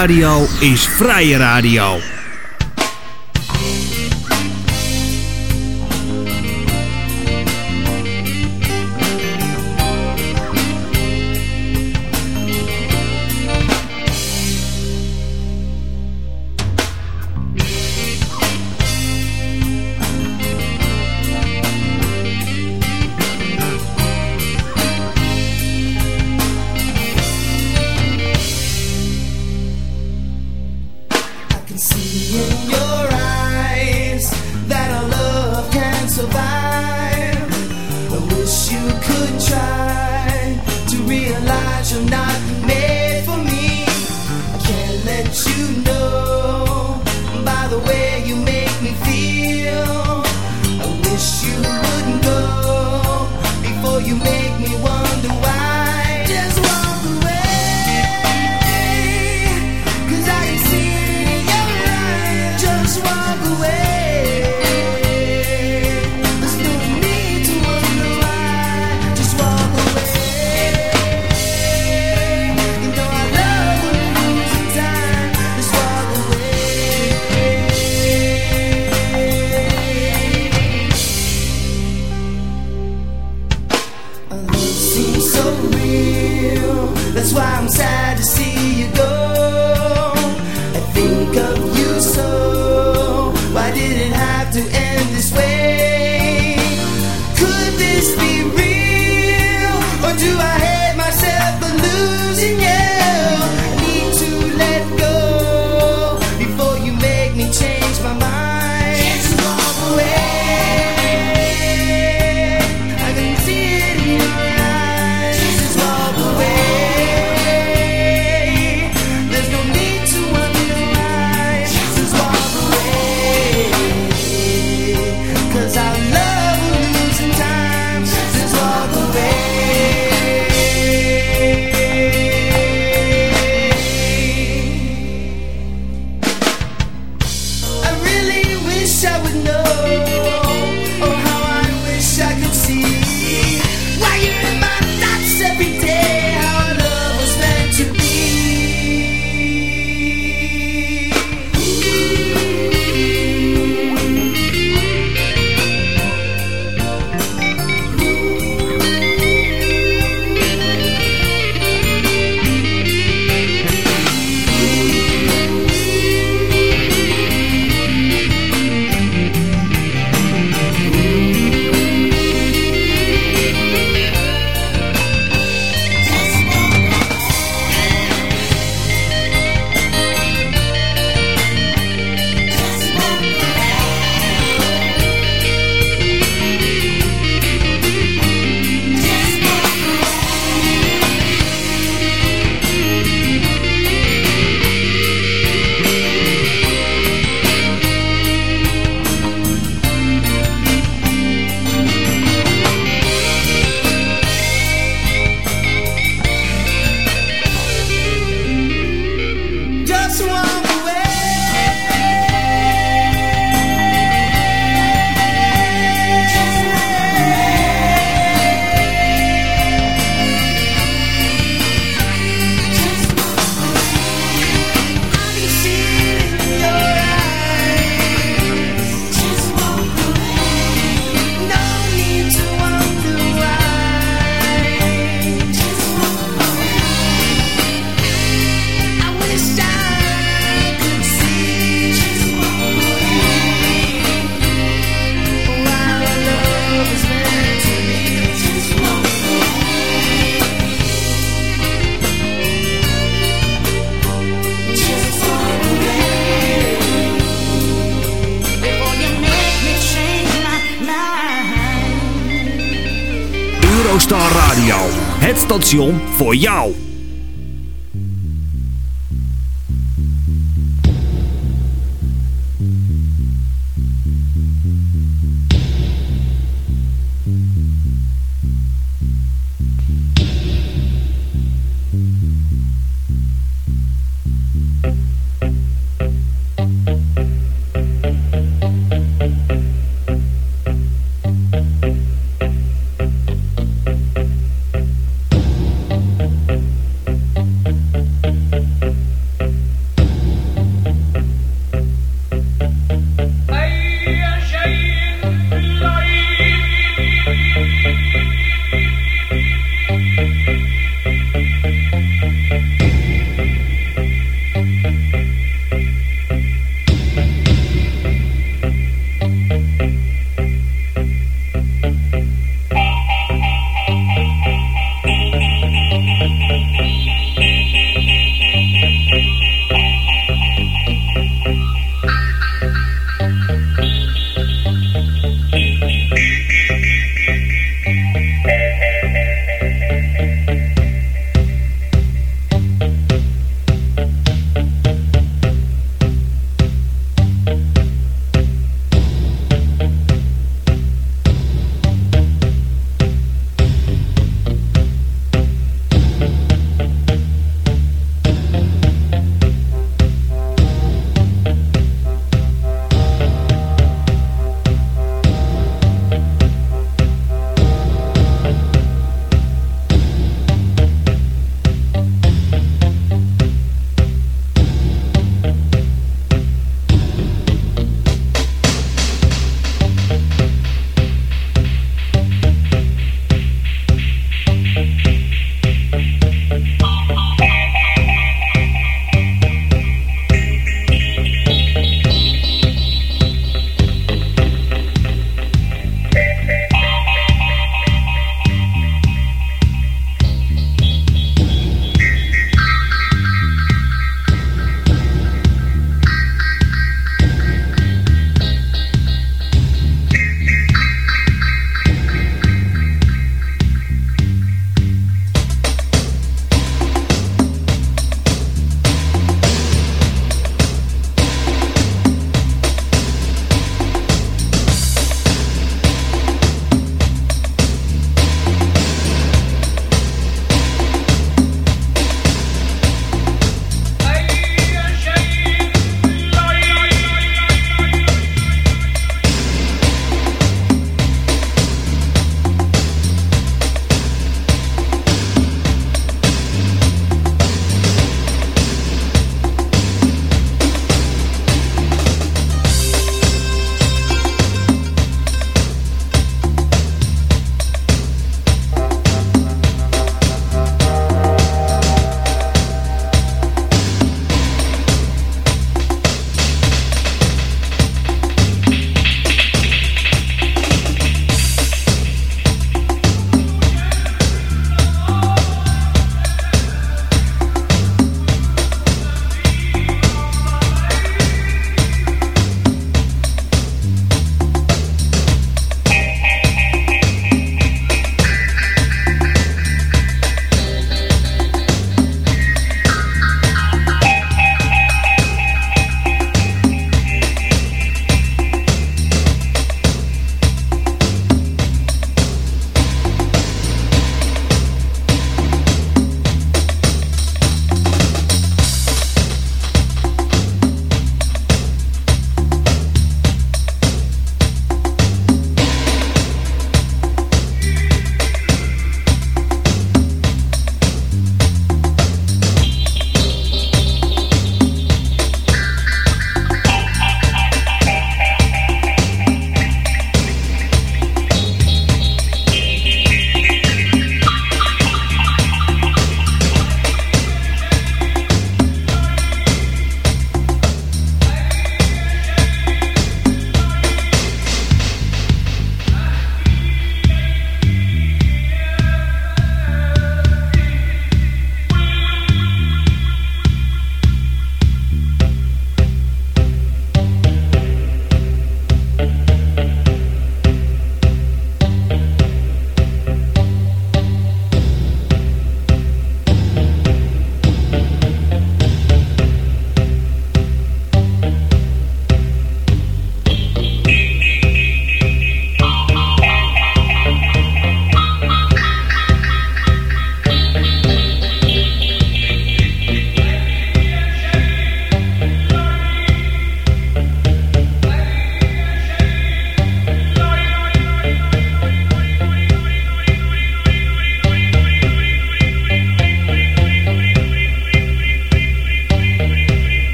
Radio is vrije radio. Voor jou.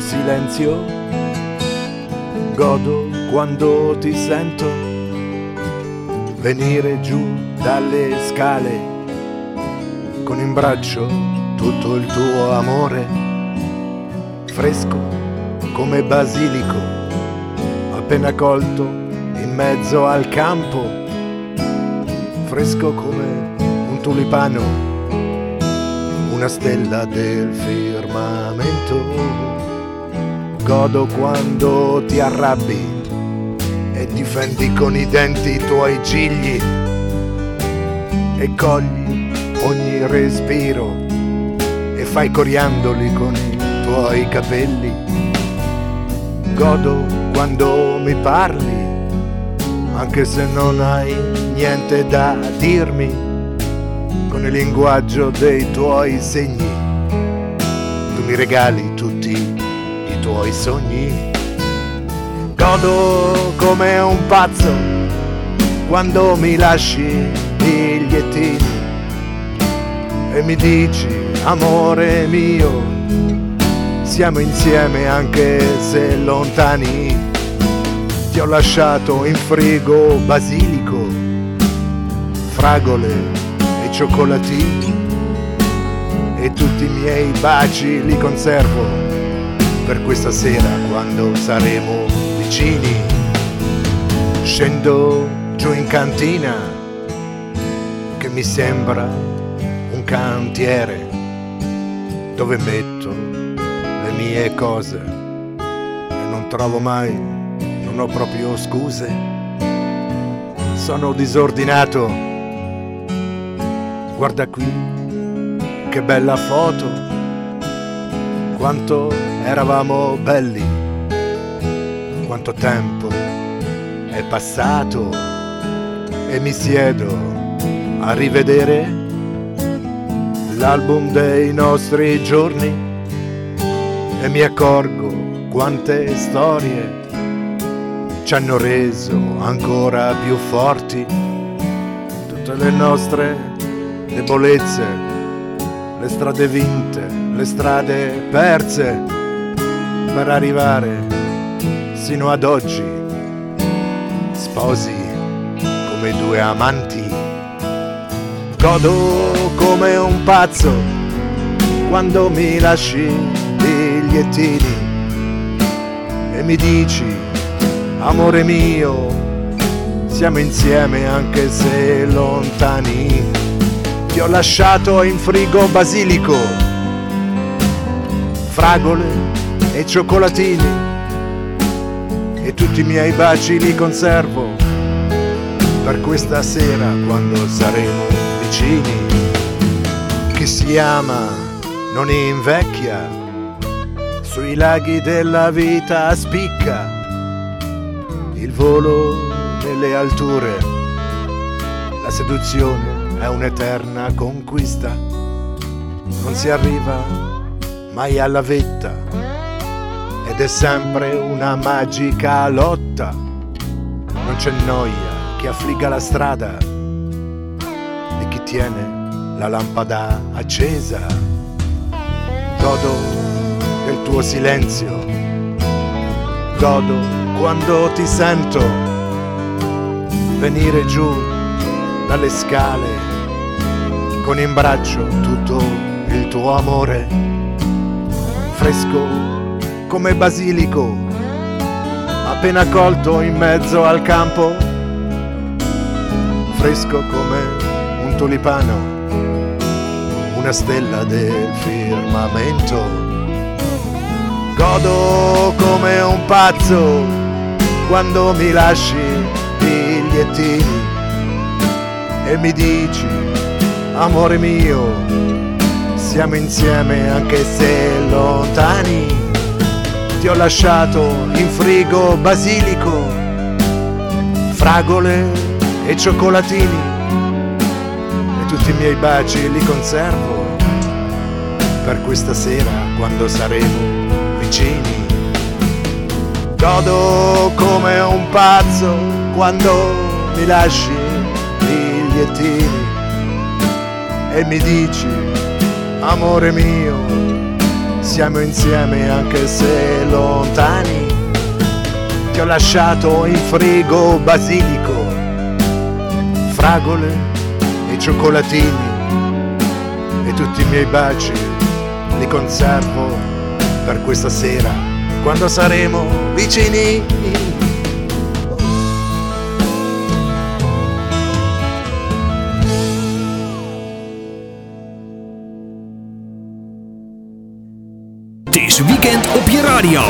Silenzio, godo quando ti sento venire giù dalle scale con in braccio tutto il tuo amore, fresco come basilico, appena colto in mezzo al campo, fresco come un tulipano, una stella del firmamento. Godo quando ti arrabbi e difendi con i denti i tuoi gigli e cogli ogni respiro e fai coriandoli con i tuoi capelli. Godo quando mi parli, anche se non hai niente da dirmi, con il linguaggio dei tuoi segni. Tu mi regali i tuoi sogni. Godo come un pazzo quando mi lasci bigliettini e mi dici, amore mio, siamo insieme anche se lontani. Ti ho lasciato in frigo basilico, fragole e cioccolatini e tutti i miei baci li conservo per questa sera quando saremo vicini. Scendo giù in cantina che mi sembra un cantiere dove metto le mie cose e non trovo mai, non ho proprio scuse. Sono disordinato. Guarda qui, che bella foto. Quanto eravamo belli. Quanto tempo è passato e mi siedo a rivedere l'album dei nostri giorni e mi accorgo quante storie ci hanno reso ancora più forti tutte le nostre debolezze, le strade vinte, le strade perse per arrivare sino ad oggi sposi come due amanti. Godo come un pazzo quando mi lasci bigliettini e mi dici, amore mio, siamo insieme anche se lontani. Ti ho lasciato in frigo basilico, fragole e cioccolatini. E tutti i miei baci li conservo per questa sera quando saremo vicini. Chi si ama non invecchia, sui laghi della vita spicca il volo nelle alture, la seduzione è un'eterna conquista, non si arriva mai alla vetta. Ed è sempre una magica lotta, non c'è noia che affligga la strada. E chi tiene la lampada accesa. Godo del tuo silenzio, godo quando ti sento venire giù dalle scale con in braccio tutto il tuo amore, fresco come basilico, appena colto in mezzo al campo fresco come un tulipano, una stella del firmamento. Godo come un pazzo quando mi lasci bigliettini e mi dici, amore mio, siamo insieme anche se lontani. Ti ho lasciato in frigo basilico, fragole e cioccolatini e tutti i miei baci li conservo per questa sera quando saremo vicini. Godo come un pazzo quando mi lasci bigliettini e mi dici, amore mio, siamo insieme anche se lontani. Ti ho lasciato in frigo basilico, fragole e cioccolatini e tutti i miei baci li conservo per questa sera quando saremo vicini. Radio.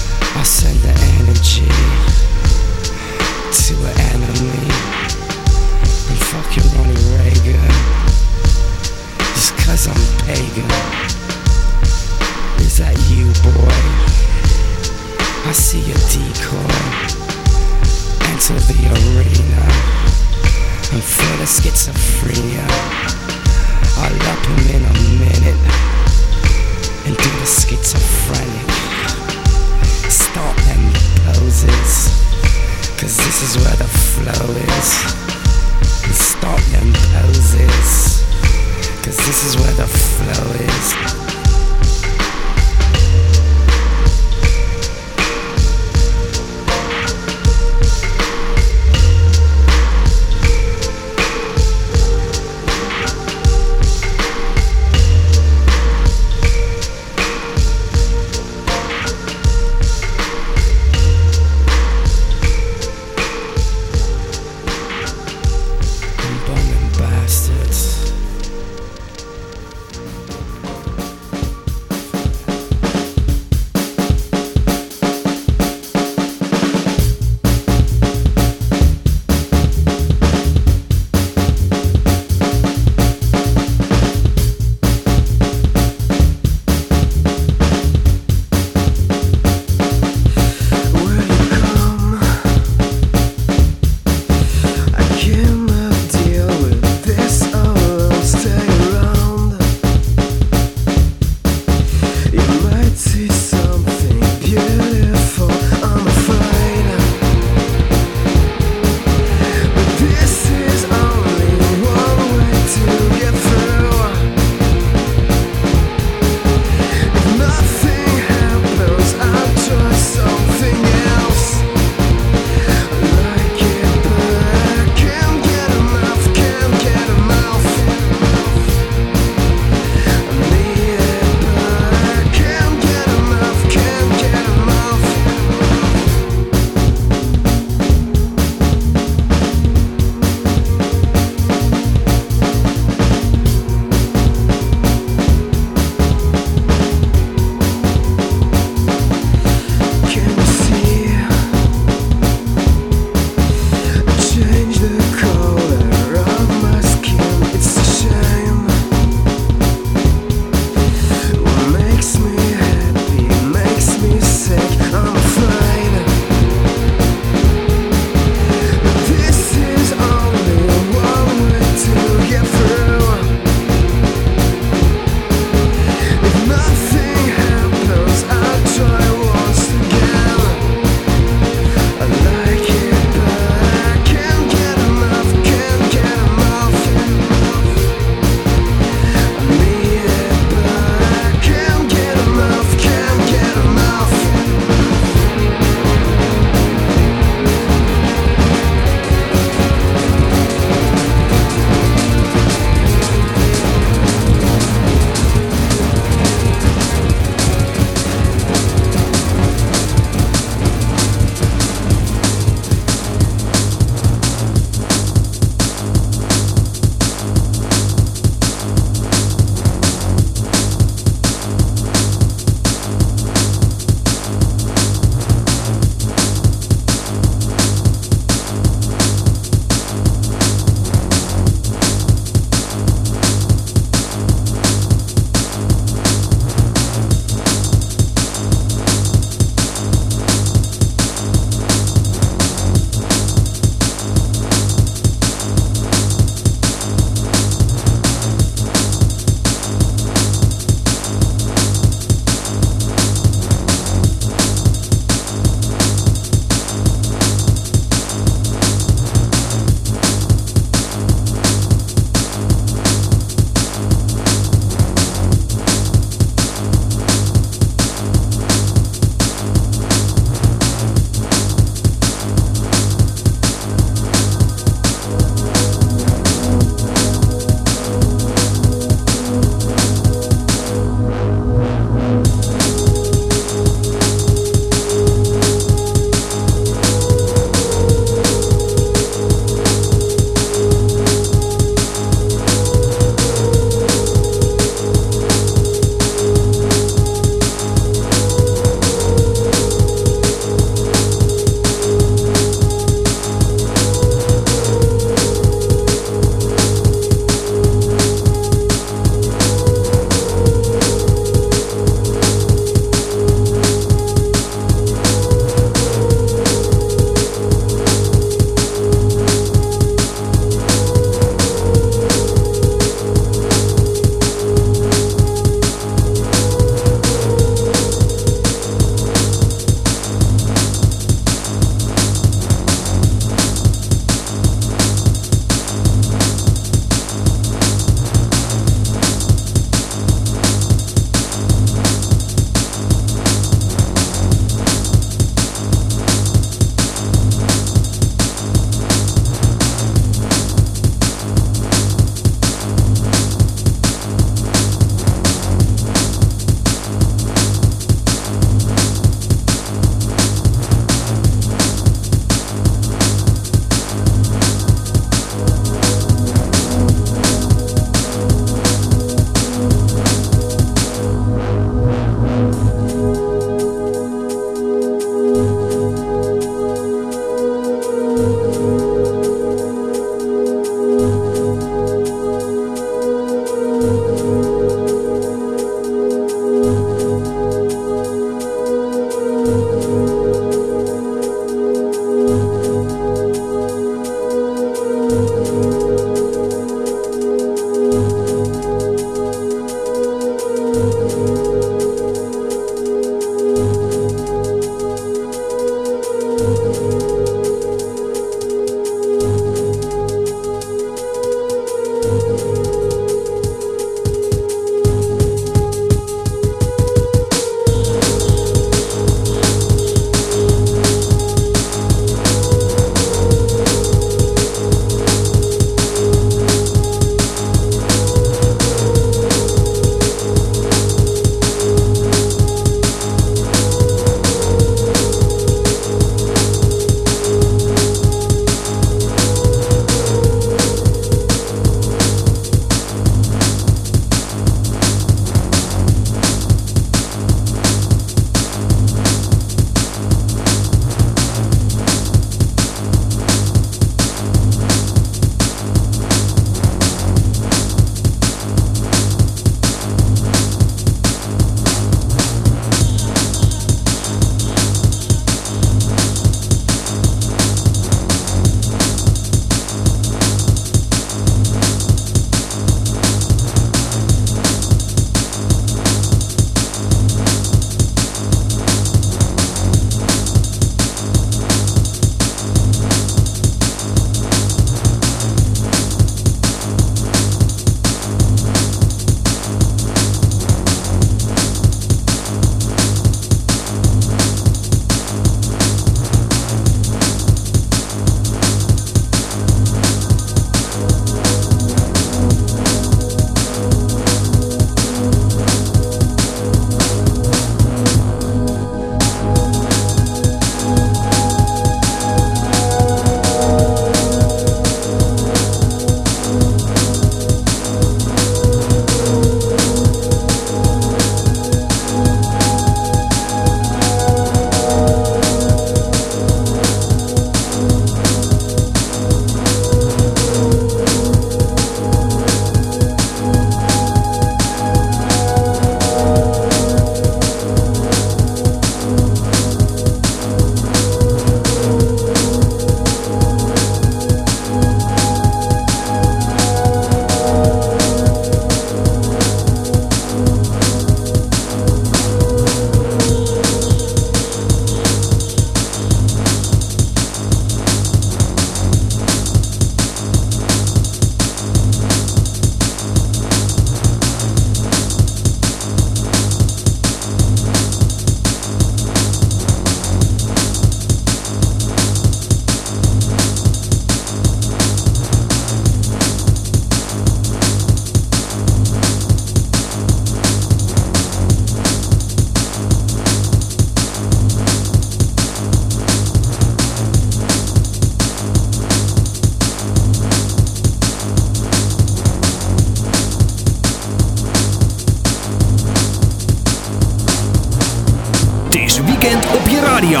Radio.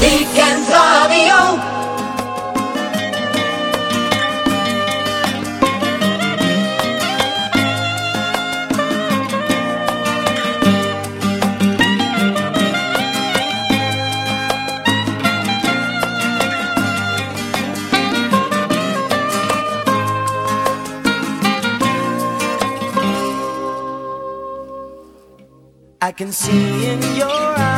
Weekend Radio. I can see in your eye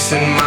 fixing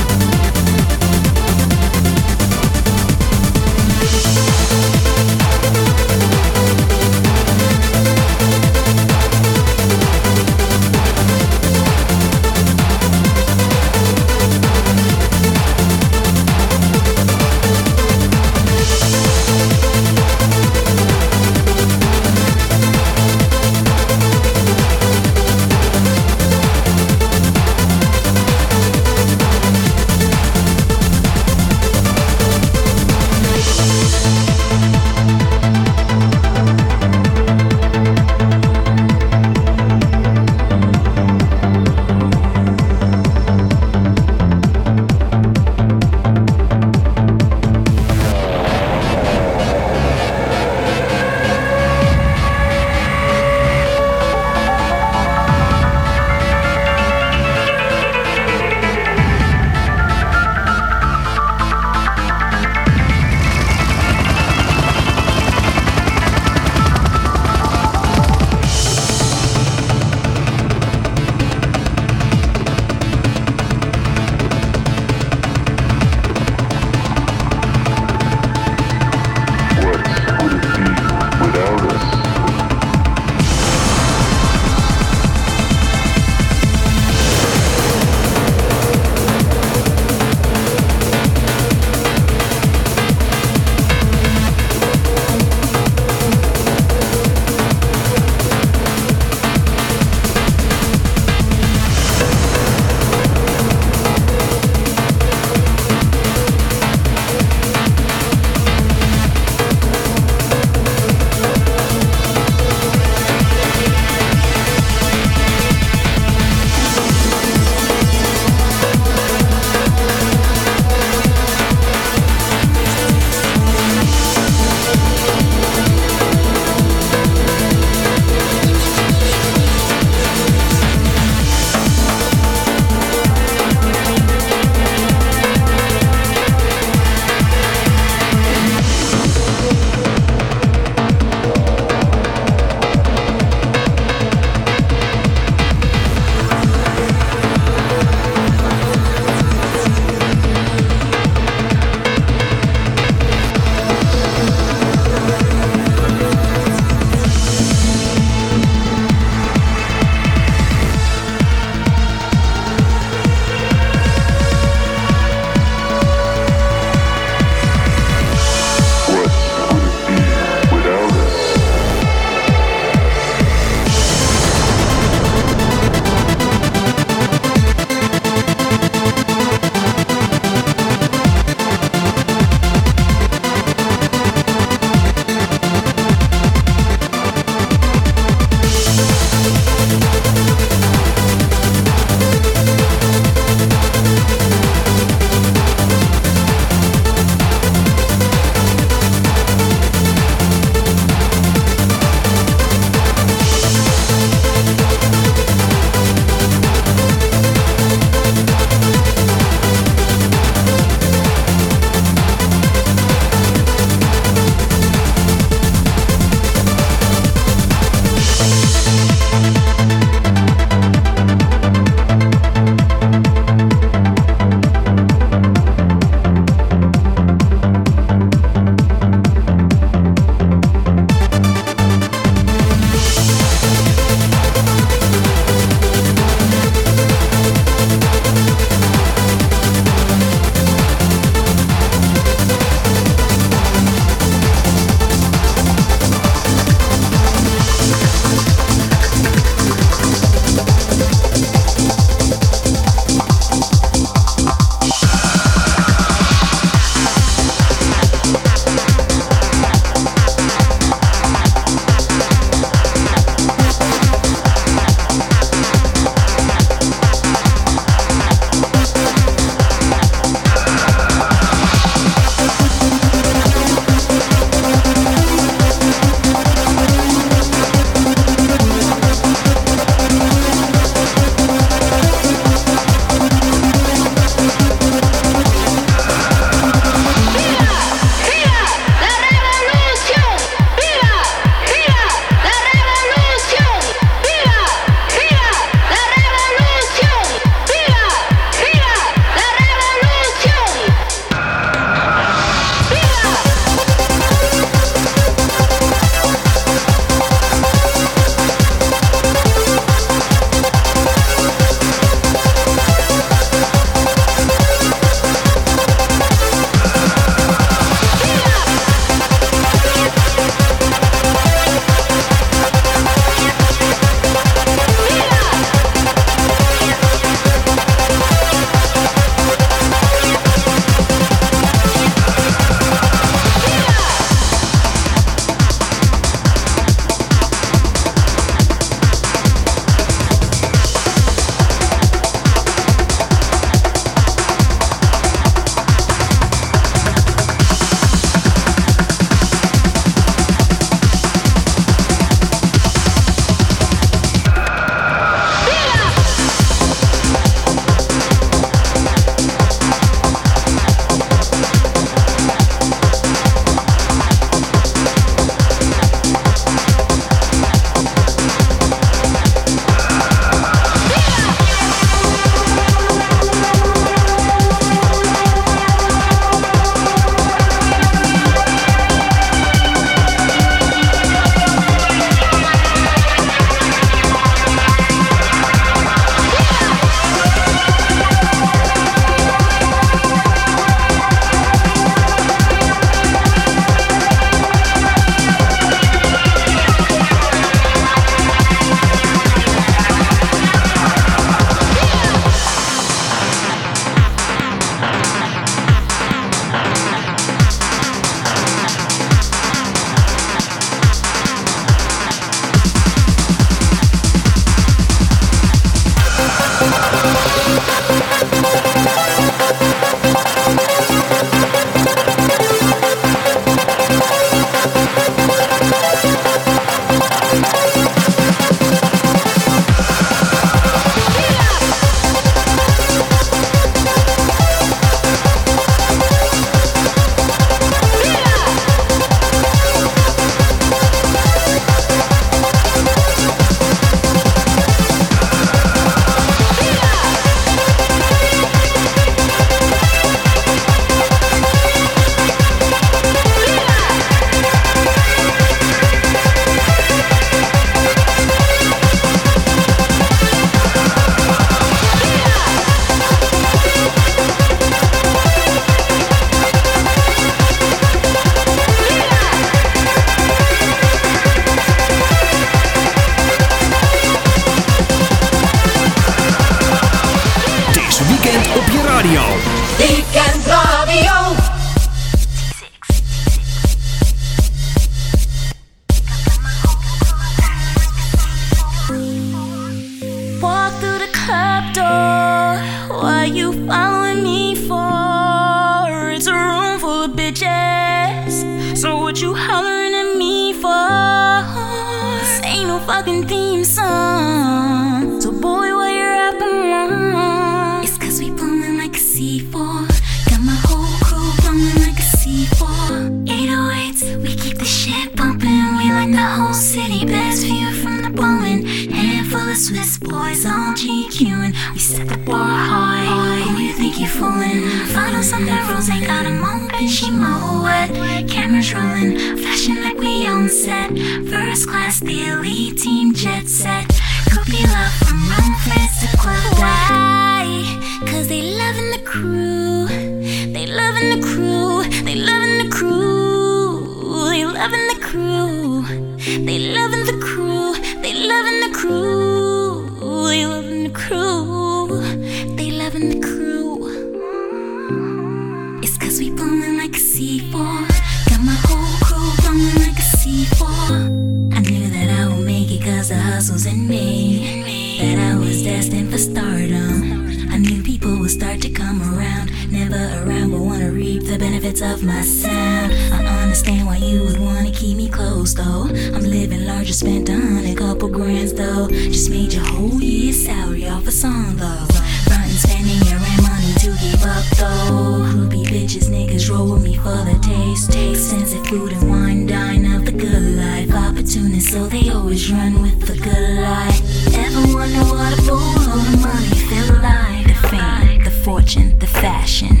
fashion.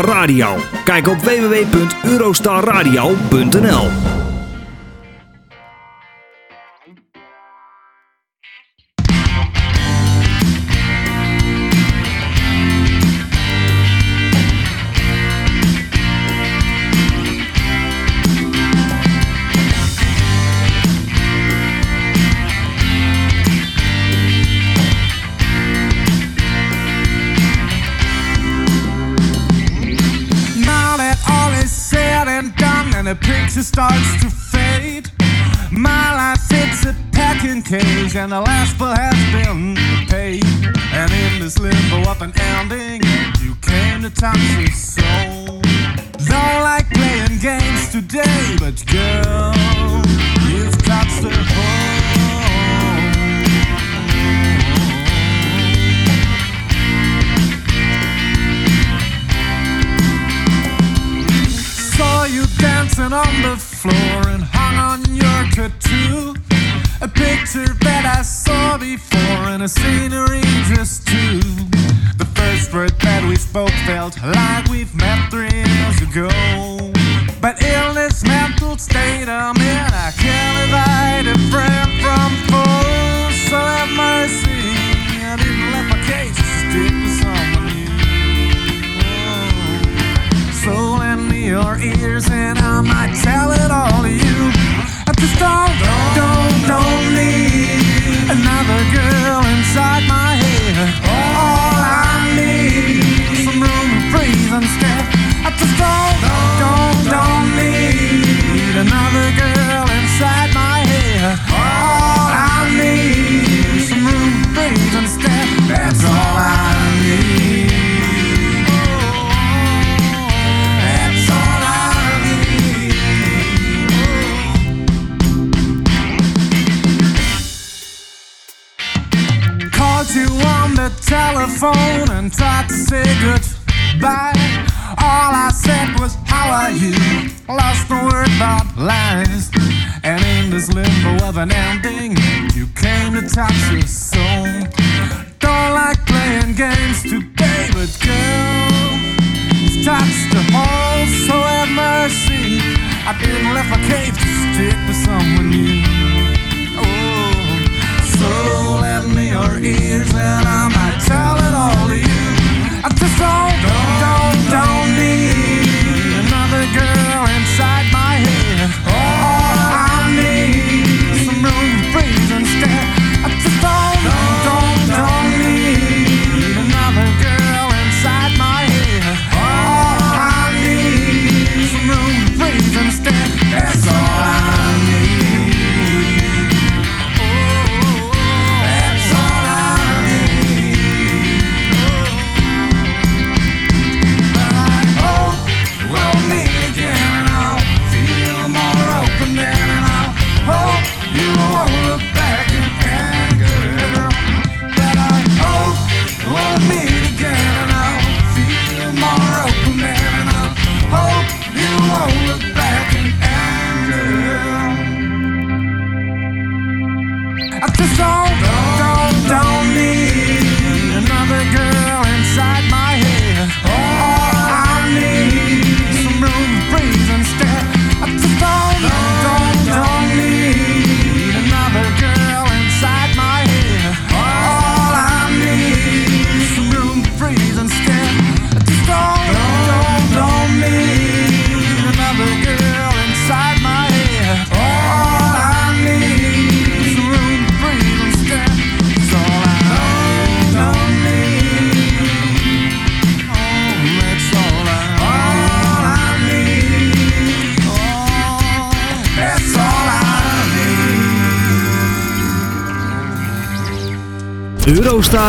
Radio. Kijk op www.eurostarradio.nl and the last foot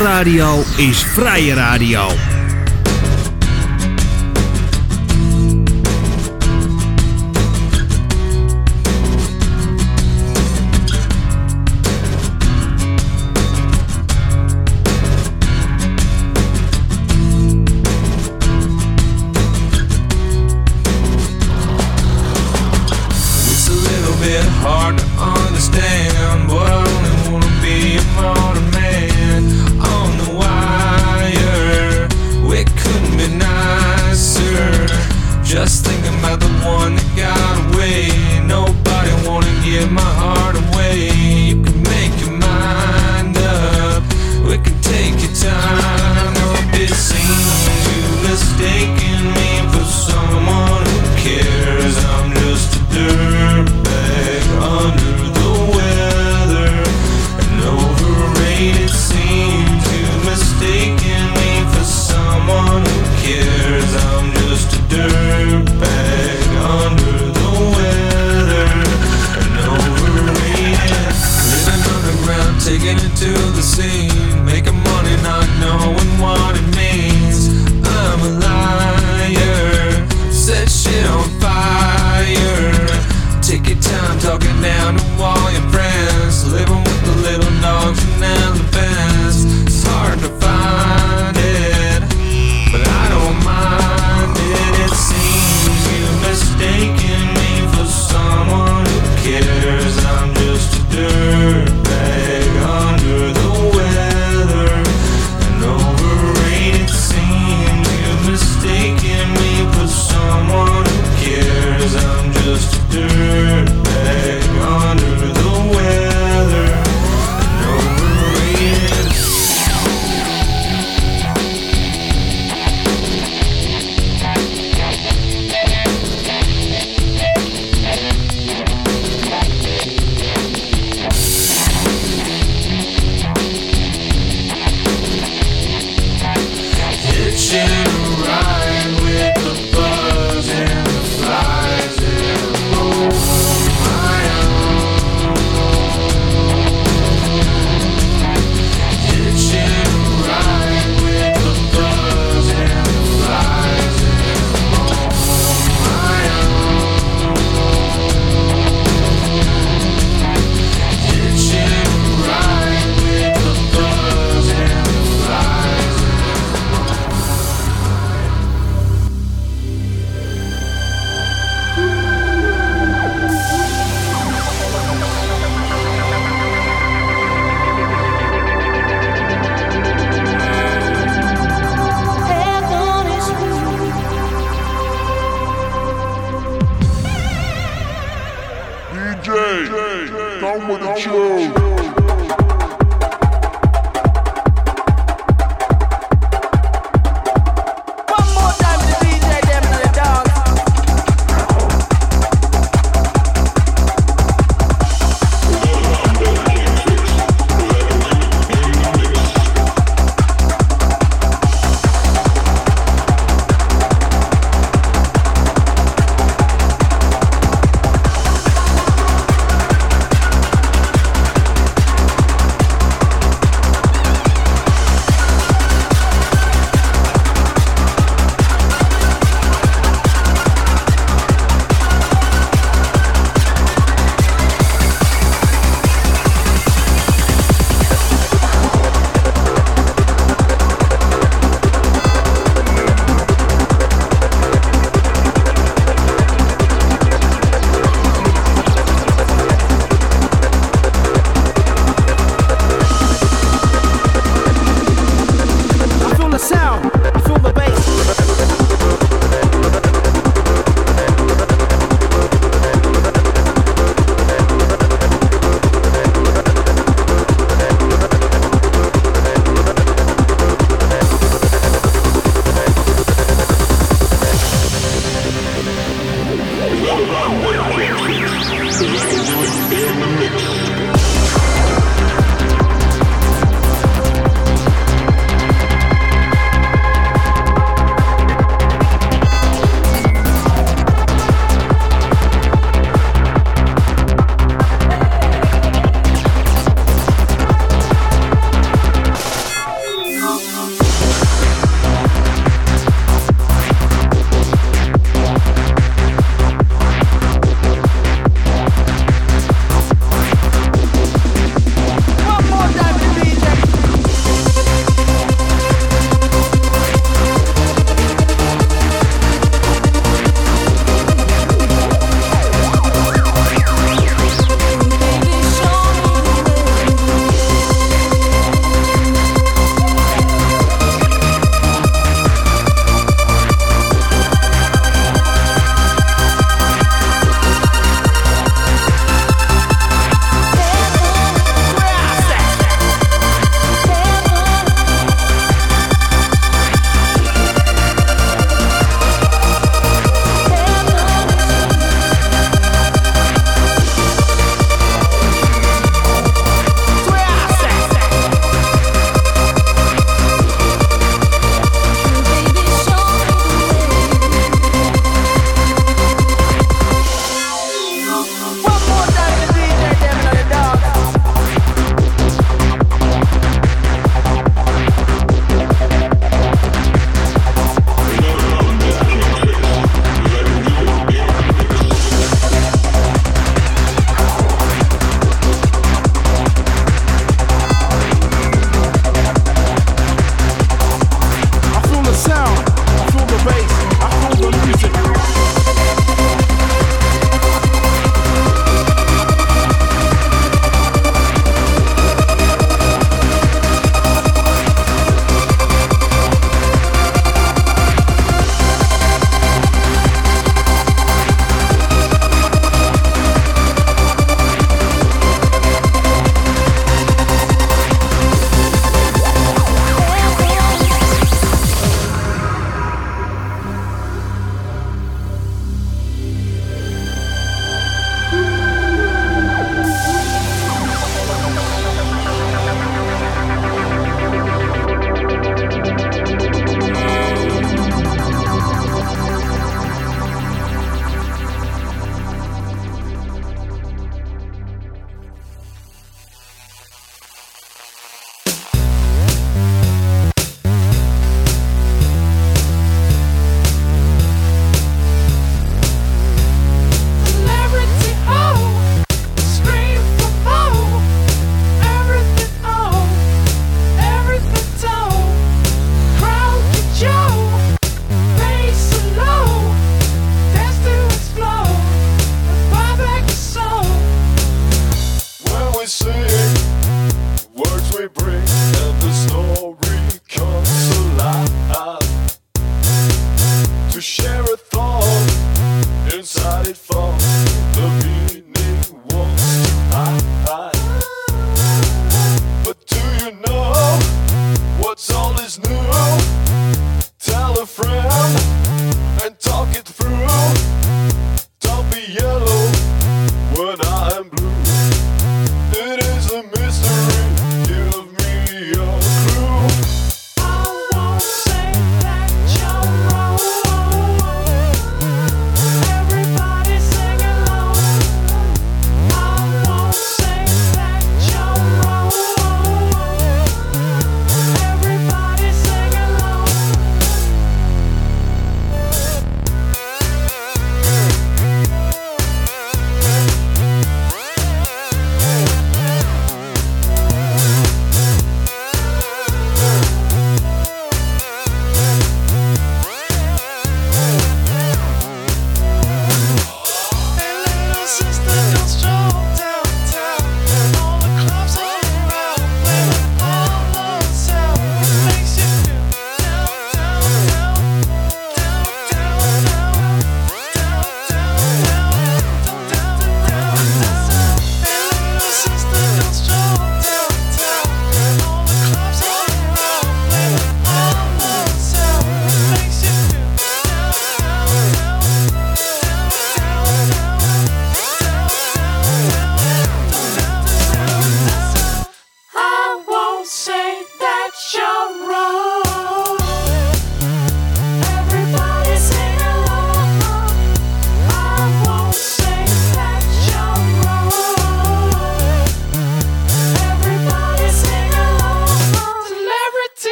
Radio is vrije radio.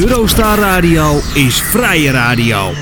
Eurostar Radio is vrije radio.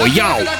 我要。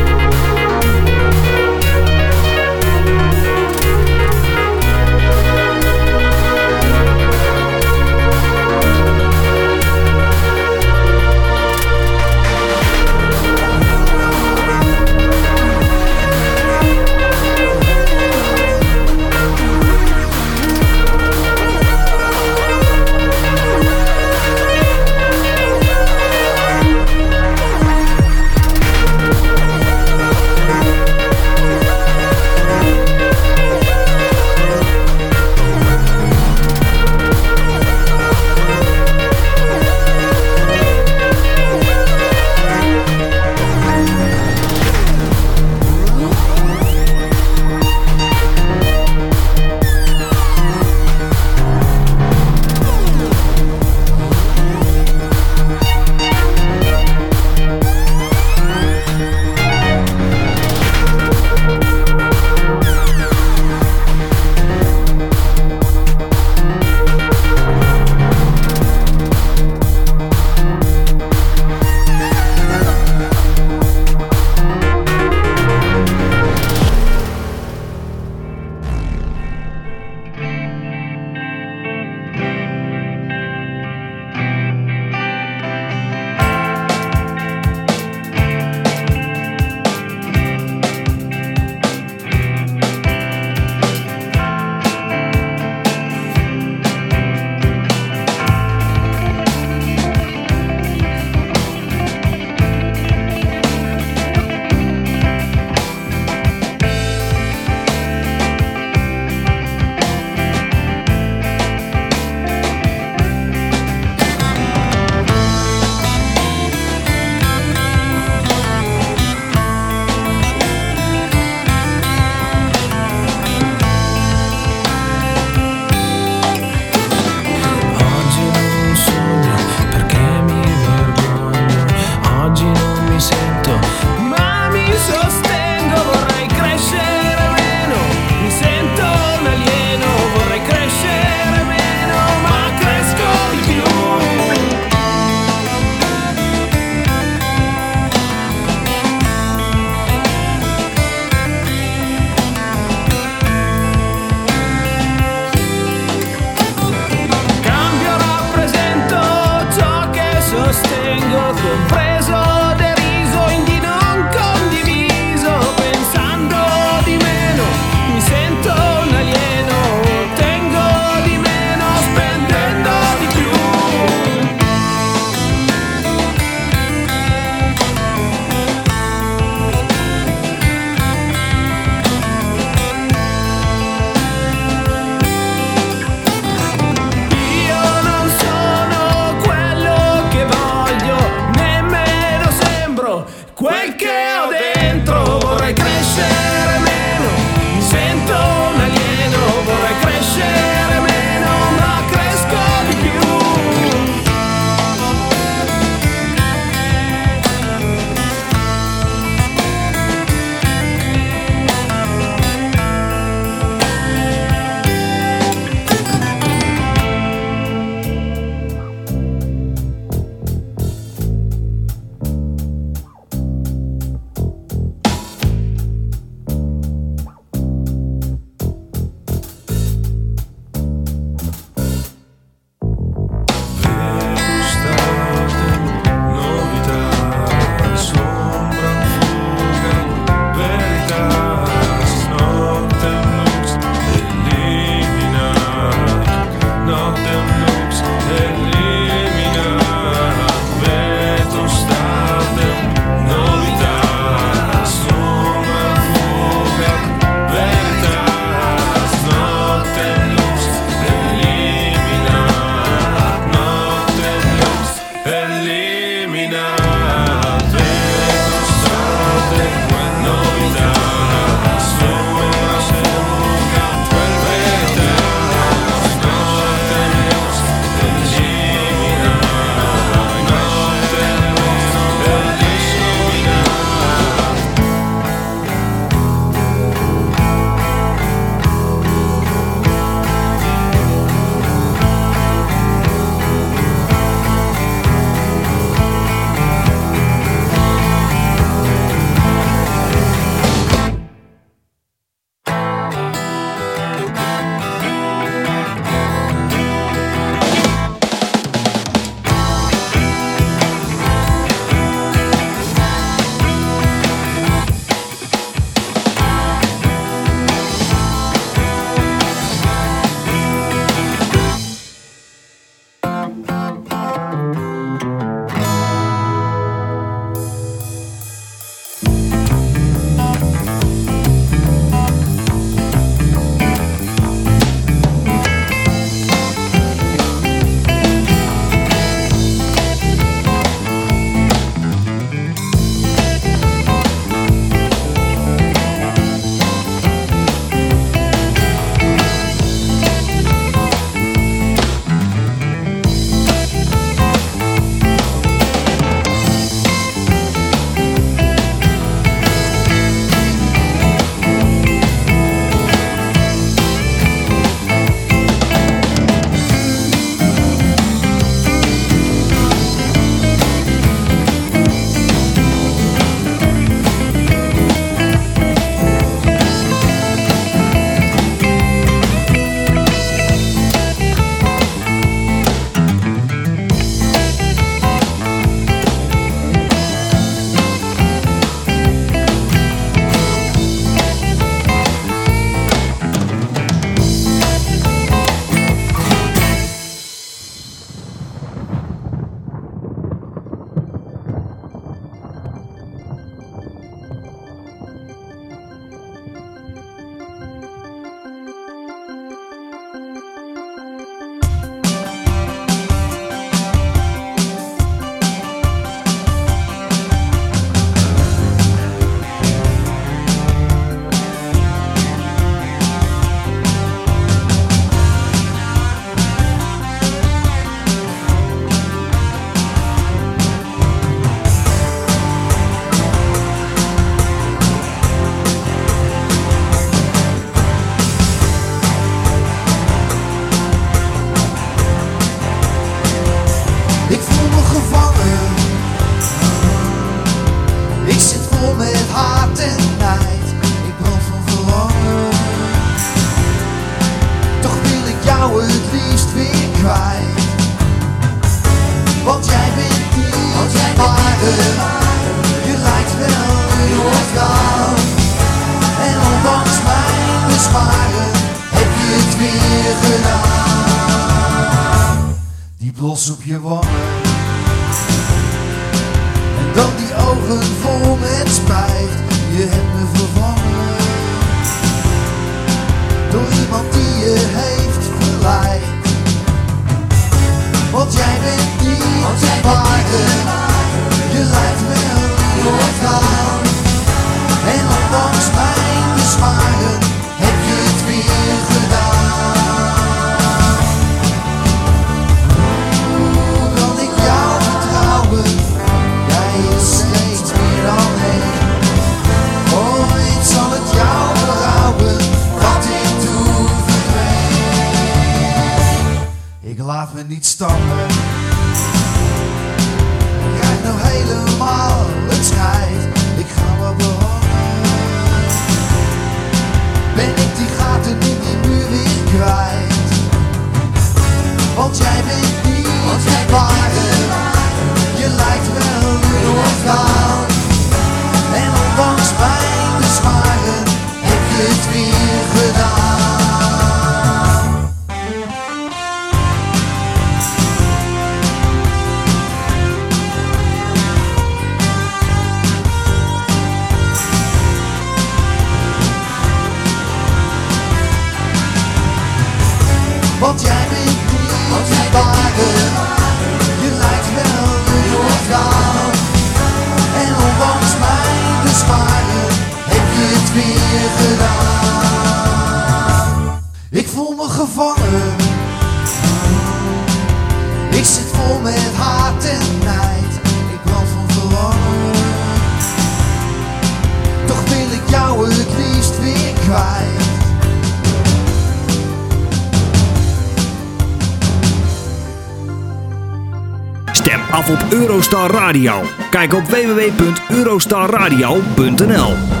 Radio. Kijk op www.eurostarradio.nl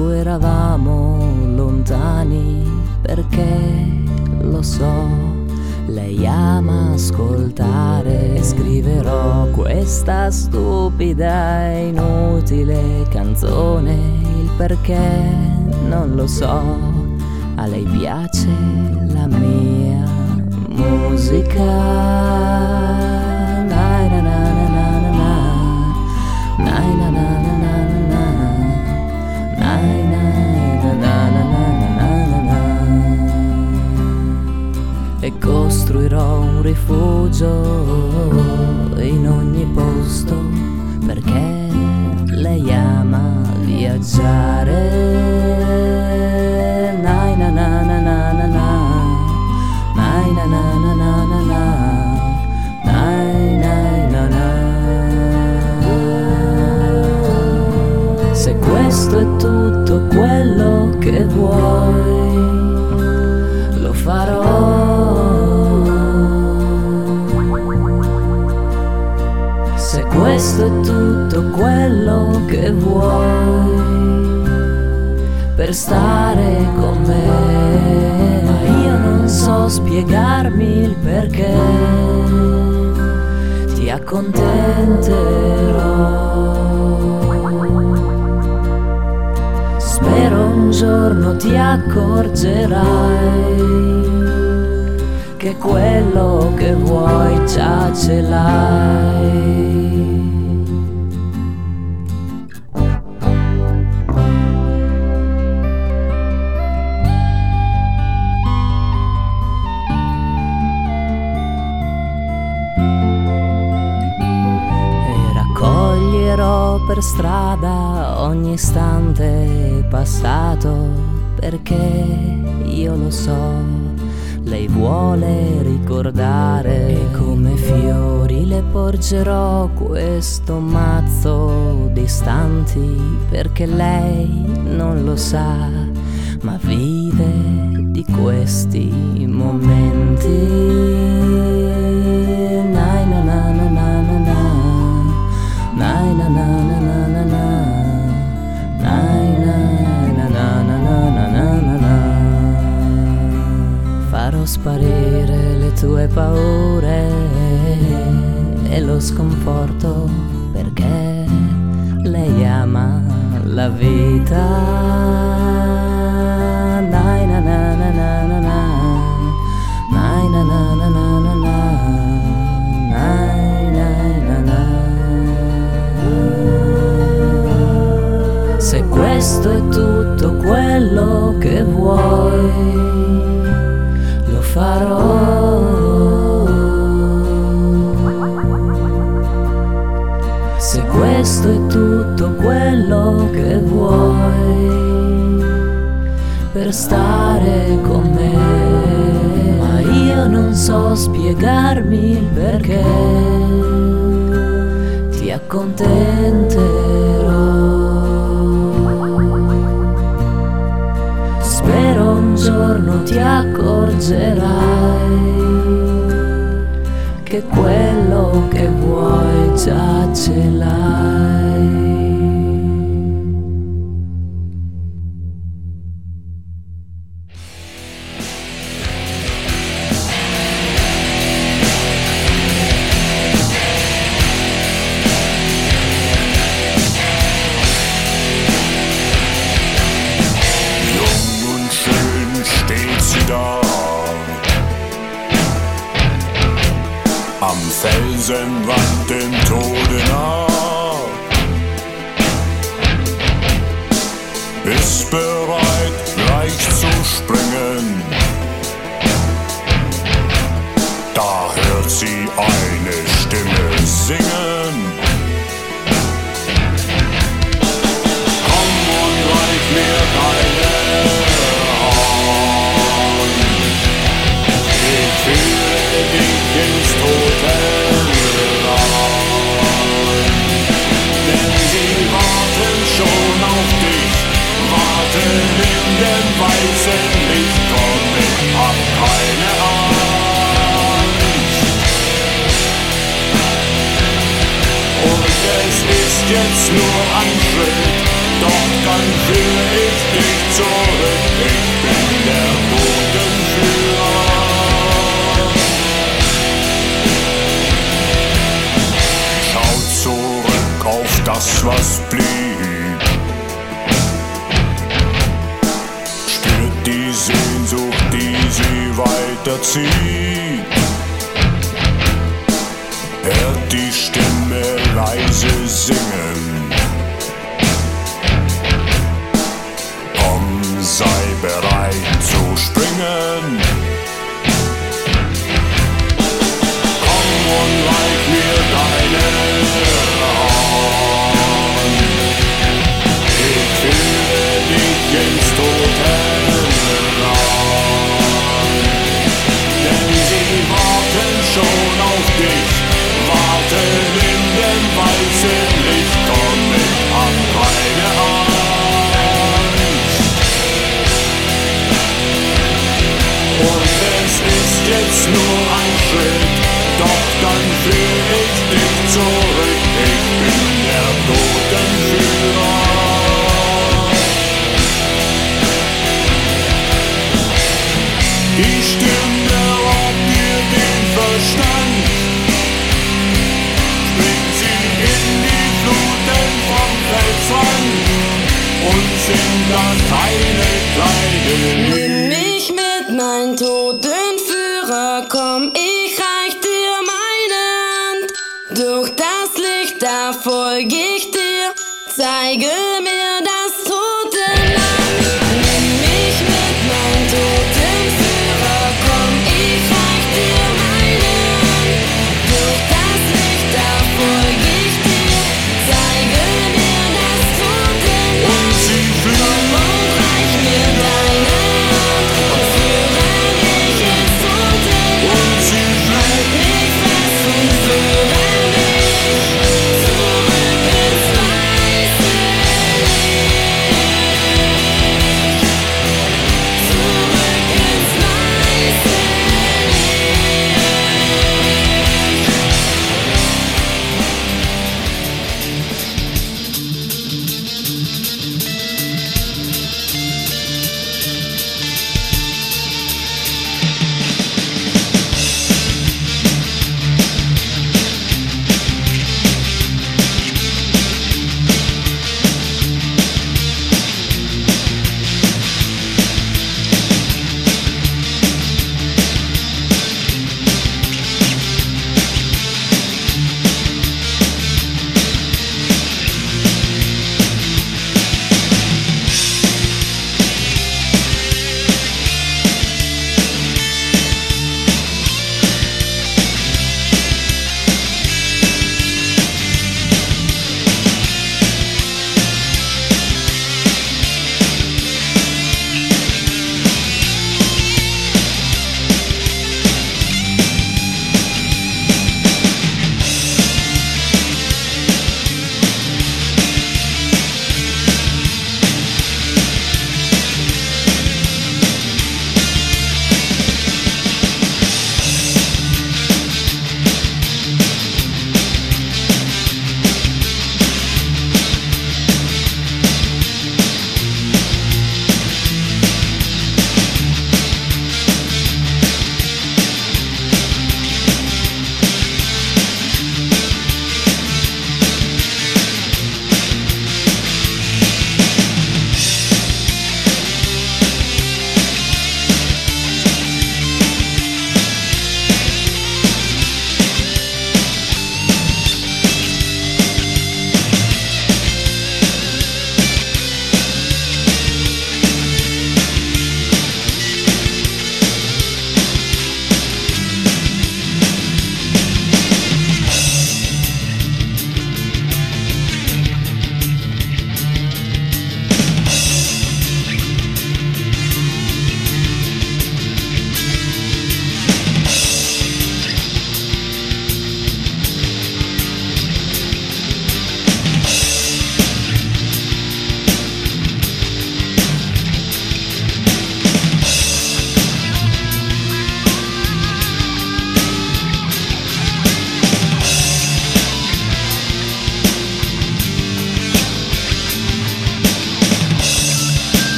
cuerda side. jetzt nur ein Schritt, doch dann führe ich dich zurück. Ich bin der Bodenführer. Schau zurück auf das, was blieb. Spürt die Sehnsucht, die sie weiterzieht. Hört die Stimme leise singen. nur ein Schritt, doch dann fühl ich dich zurück. Ich bin der Totenführer. Die Stimme raubt mir den Verstand. Springt sie in die Fluten vom Felsrand und sind das keine kleine Mühe.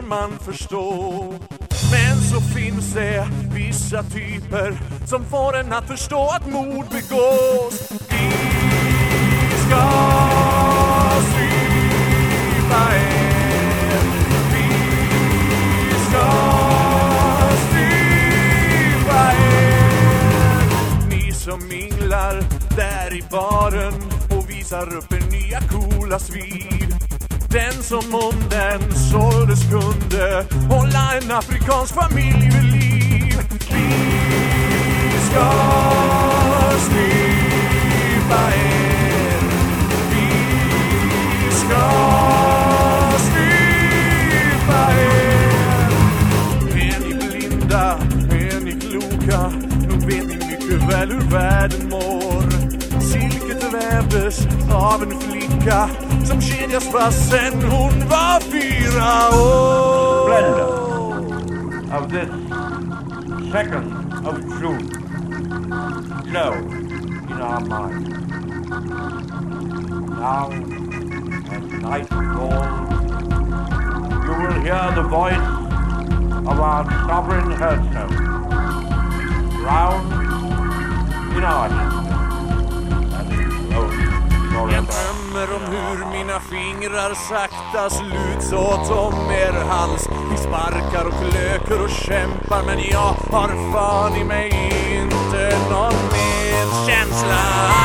Får man förstå. Men så finns det vissa typer som får en att förstå att mord begås. Afrikansk familj vid liv. Vi ska strypa er. Vi ska strypa er. Är ni blinda? Är ni kloka? Nog vet ni mycket väl hur världen mår. Silket vävdes av en flicka som kedjas fast sen hon var fyra år. splendor this second of June glow in our minds. Now, as night falls, you will hear the voice of our sovereign herdsman, drowned in Jag drömmer om hur mina fingrar sakta sluts åt om er hals. Sparkar och löker och kämpar men jag har fan i mig inte någon medkänsla.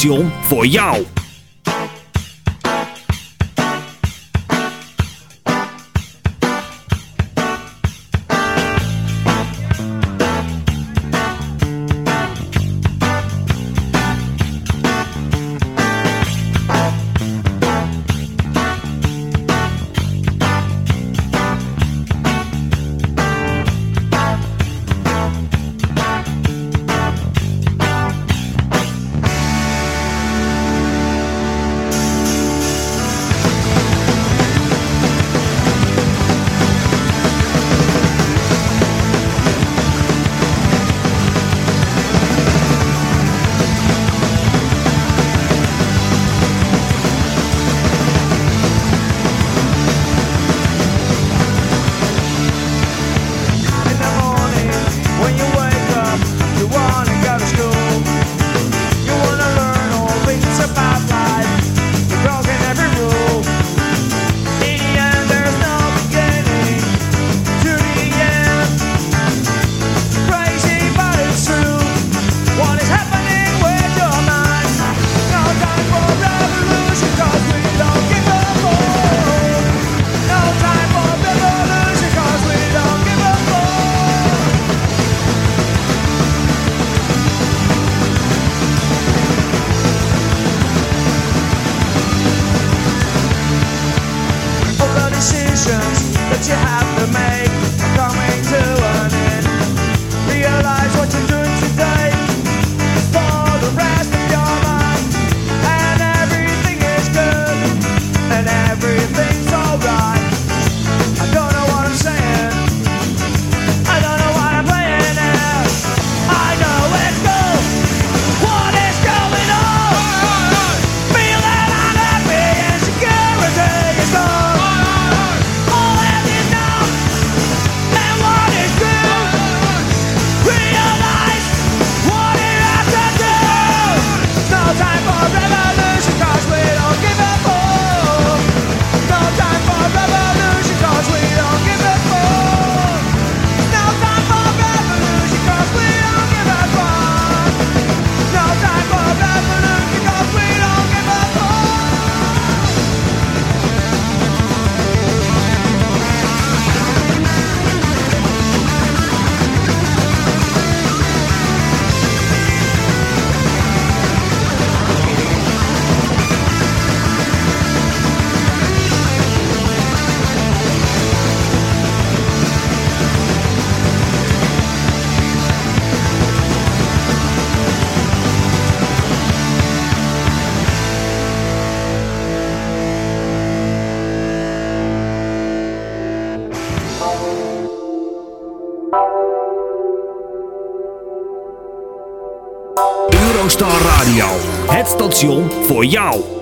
For voor. Voor jou.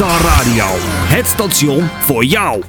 Eurostar Radio. Het station voor jou.